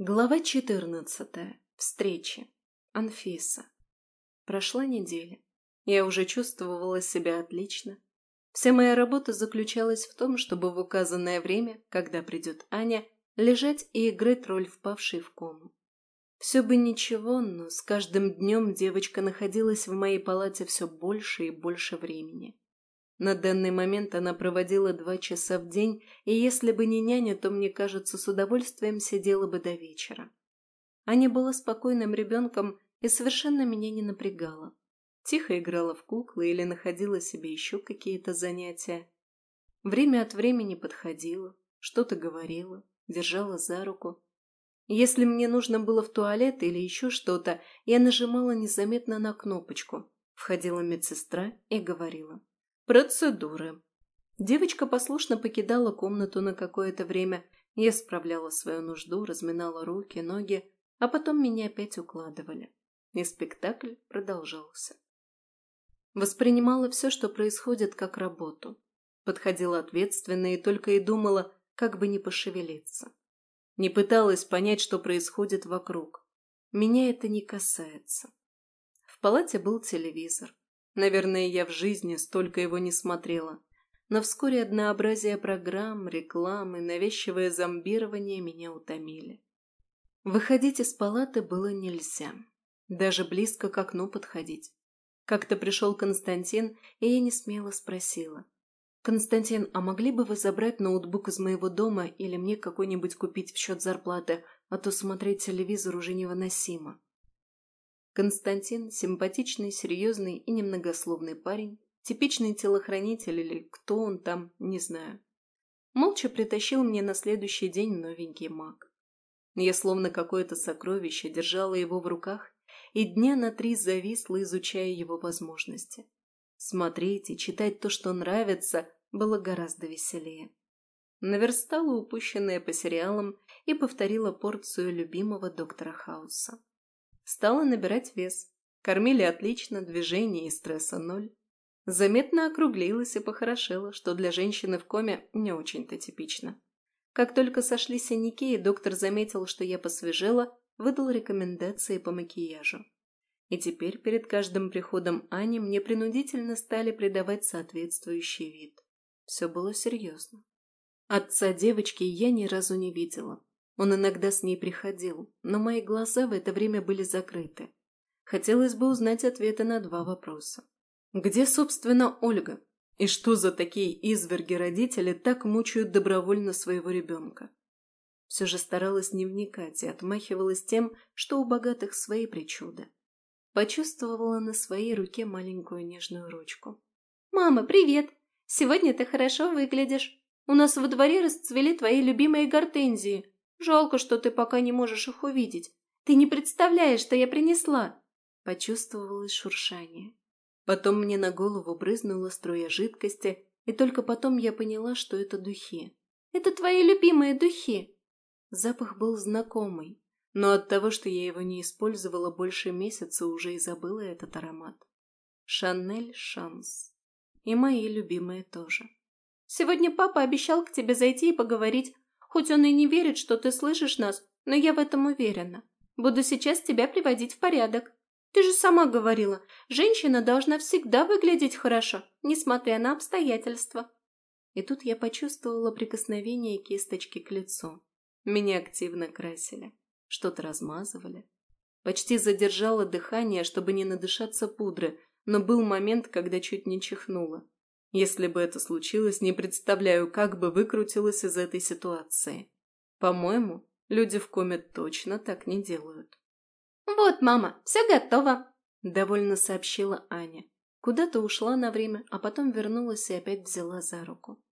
Глава 14. Встречи. Анфиса. Прошла неделя. Я уже чувствовала себя отлично. Вся моя работа заключалась в том, чтобы в указанное время, когда придет Аня, лежать и играть роль впавшей в кому. Все бы ничего, но с каждым днем девочка находилась в моей палате все больше и больше времени. На данный момент она проводила два часа в день, и если бы не няня, то, мне кажется, с удовольствием сидела бы до вечера. Аня была спокойным ребенком и совершенно меня не напрягала. Тихо играла в куклы или находила себе еще какие-то занятия. Время от времени подходила, что-то говорила, держала за руку. Если мне нужно было в туалет или еще что-то, я нажимала незаметно на кнопочку. Входила медсестра и говорила. Процедуры. Девочка послушно покидала комнату на какое-то время. Я справляла свою нужду, разминала руки, ноги, а потом меня опять укладывали. И спектакль продолжался. Воспринимала все, что происходит, как работу. Подходила ответственно и только и думала, как бы не пошевелиться. Не пыталась понять, что происходит вокруг. Меня это не касается. В палате был телевизор. Наверное, я в жизни столько его не смотрела. Но вскоре однообразие программ, рекламы, навязчивое зомбирование меня утомили. Выходить из палаты было нельзя. Даже близко к окну подходить. Как-то пришел Константин, и я не смело спросила. «Константин, а могли бы вы забрать ноутбук из моего дома или мне какой-нибудь купить в счет зарплаты, а то смотреть телевизор уже невыносимо?» Константин – симпатичный, серьезный и немногословный парень, типичный телохранитель или кто он там, не знаю. Молча притащил мне на следующий день новенький маг. Я словно какое-то сокровище держала его в руках и дня на три зависла, изучая его возможности. Смотреть и читать то, что нравится, было гораздо веселее. Наверстала упущенное по сериалам и повторила порцию любимого доктора Хауса. Стала набирать вес. Кормили отлично, движения и стресса ноль. Заметно округлилась и похорошела, что для женщины в коме не очень-то типично. Как только сошли синяки, и доктор заметил, что я посвежела, выдал рекомендации по макияжу. И теперь перед каждым приходом Ани мне принудительно стали придавать соответствующий вид. Все было серьезно. Отца девочки я ни разу не видела. Он иногда с ней приходил, но мои глаза в это время были закрыты. Хотелось бы узнать ответы на два вопроса. Где, собственно, Ольга? И что за такие изверги родители так мучают добровольно своего ребенка? Все же старалась не вникать и отмахивалась тем, что у богатых свои причуды. Почувствовала на своей руке маленькую нежную ручку. «Мама, привет! Сегодня ты хорошо выглядишь. У нас во дворе расцвели твои любимые гортензии. Жалко, что ты пока не можешь их увидеть. Ты не представляешь, что я принесла!» Почувствовалось шуршание. Потом мне на голову брызнула струя жидкости, и только потом я поняла, что это духи. «Это твои любимые духи!» Запах был знакомый, но от того, что я его не использовала больше месяца, уже и забыла этот аромат. Шанель Шанс. И мои любимые тоже. «Сегодня папа обещал к тебе зайти и поговорить. Хоть он и не верит, что ты слышишь нас, но я в этом уверена. Буду сейчас тебя приводить в порядок. Ты же сама говорила, женщина должна всегда выглядеть хорошо, несмотря на обстоятельства. И тут я почувствовала прикосновение кисточки к лицу. Меня активно красили, что-то размазывали. Почти задержала дыхание, чтобы не надышаться пудры, но был момент, когда чуть не чихнула. Если бы это случилось, не представляю, как бы выкрутилась из этой ситуации. По-моему, люди в коме точно так не делают. «Вот, мама, все готово», – довольно сообщила Аня. Куда-то ушла на время, а потом вернулась и опять взяла за руку.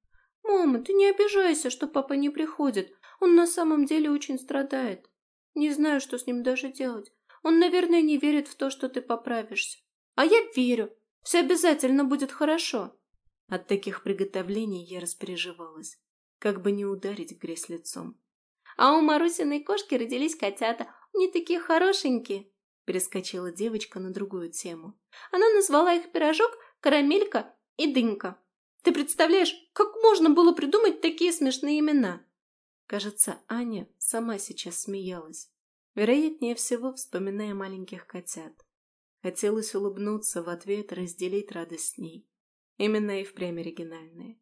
«Мама, ты не обижайся, что папа не приходит. Он на самом деле очень страдает. Не знаю, что с ним даже делать. Он, наверное, не верит в то, что ты поправишься. А я верю. Все обязательно будет хорошо». От таких приготовлений я распереживалась, как бы не ударить грязь лицом. «А у Марусиной кошки родились котята, они такие хорошенькие!» Перескочила девочка на другую тему. Она назвала их пирожок, карамелька и дынька. Ты представляешь, как можно было придумать такие смешные имена? Кажется, Аня сама сейчас смеялась. Вероятнее всего, вспоминая маленьких котят. Хотелось улыбнуться в ответ, разделить радость с ней. Именно и впрямь оригинальные.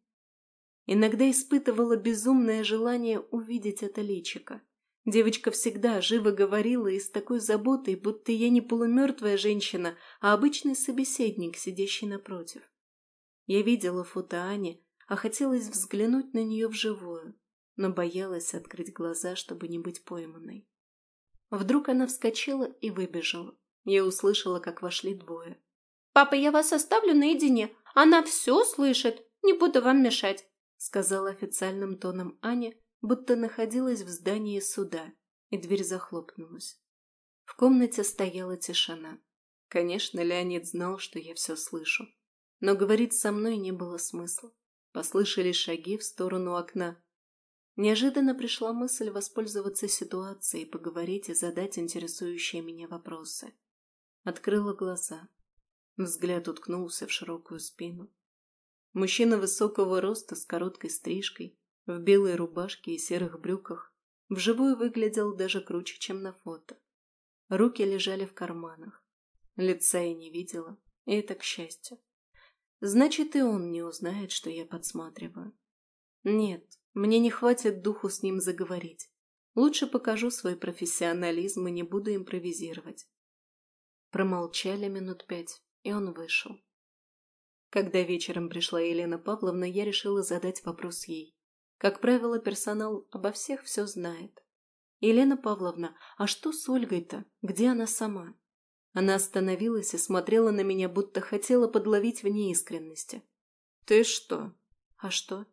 Иногда испытывала безумное желание увидеть это личико. Девочка всегда живо говорила и с такой заботой, будто я не полумертвая женщина, а обычный собеседник, сидящий напротив. Я видела фото Ани, а хотелось взглянуть на нее вживую, но боялась открыть глаза, чтобы не быть пойманной. Вдруг она вскочила и выбежала. Я услышала, как вошли двое. «Папа, я вас оставлю наедине. Она все слышит. Не буду вам мешать», — сказала официальным тоном Аня, будто находилась в здании суда, и дверь захлопнулась. В комнате стояла тишина. Конечно, Леонид знал, что я все слышу. Но говорить со мной не было смысла. Послышались шаги в сторону окна. Неожиданно пришла мысль воспользоваться ситуацией, поговорить и задать интересующие меня вопросы. Открыла глаза. Взгляд уткнулся в широкую спину. Мужчина высокого роста с короткой стрижкой, в белой рубашке и серых брюках, вживую выглядел даже круче, чем на фото. Руки лежали в карманах. Лица я не видела, и это к счастью. Значит, и он не узнает, что я подсматриваю. Нет, мне не хватит духу с ним заговорить. Лучше покажу свой профессионализм и не буду импровизировать. Промолчали минут пять, и он вышел. Когда вечером пришла Елена Павловна, я решила задать вопрос ей. Как правило, персонал обо всех все знает. «Елена Павловна, а что с Ольгой-то? Где она сама?» Она остановилась и смотрела на меня, будто хотела подловить в неискренности. «Ты что?» «А что?»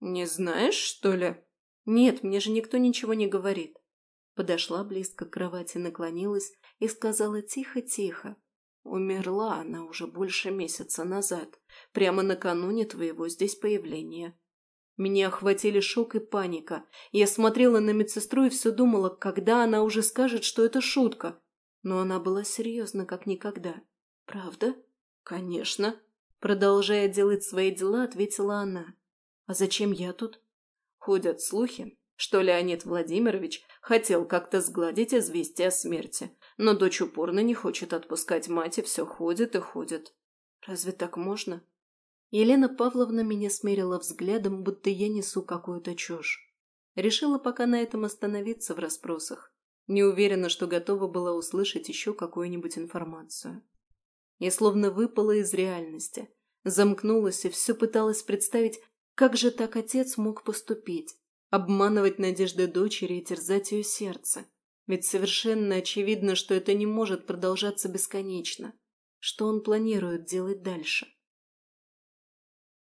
«Не знаешь, что ли?» «Нет, мне же никто ничего не говорит». Подошла близко к кровати, наклонилась и сказала тихо-тихо. «Умерла она уже больше месяца назад, прямо накануне твоего здесь появления. Меня охватили шок и паника. Я смотрела на медсестру и все думала, когда она уже скажет, что это шутка. Но она была серьезна, как никогда. «Правда?» «Конечно». Продолжая делать свои дела, ответила она. «А зачем я тут?» Ходят слухи, что Леонид Владимирович хотел как-то сгладить известие о смерти, но дочь упорно не хочет отпускать мать и все ходит и ходит. «Разве так можно?» Елена Павловна меня смерила взглядом, будто я несу какую-то чушь. Решила пока на этом остановиться в расспросах. Не уверена, что готова была услышать еще какую-нибудь информацию. Я словно выпала из реальности, замкнулась и все пыталась представить, как же так отец мог поступить, обманывать надежды дочери и терзать ее сердце. Ведь совершенно очевидно, что это не может продолжаться бесконечно. Что он планирует делать дальше?